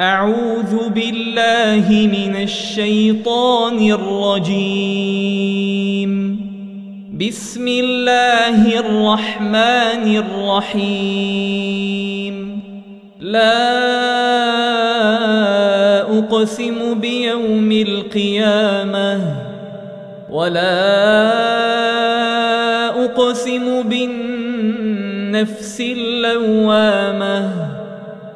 أعوذ بالله من الشيطان الرجيم. بسم الله الرحمن الرحيم. لا أقسم بيوم القيامة ولا أقسم بالنفس اللوامة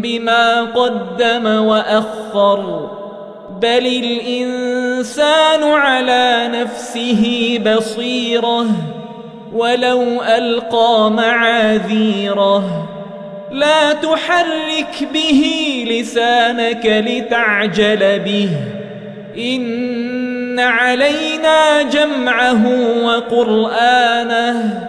بما قدم وأخر بل الإنسان على نفسه بصيرة ولو ألقى معاذيره. لا تحرك به لسانك لتعجل به. إن علينا جمعه وقرآنه.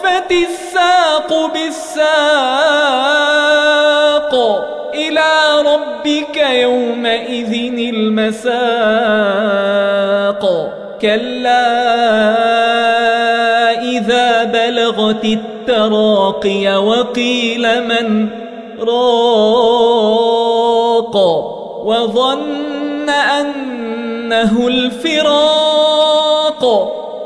والتفت الساق بالساق إلى ربك يومئذ المساق. كلا إذا بلغت التراقي وقيل من راق وظن أنه الفراق.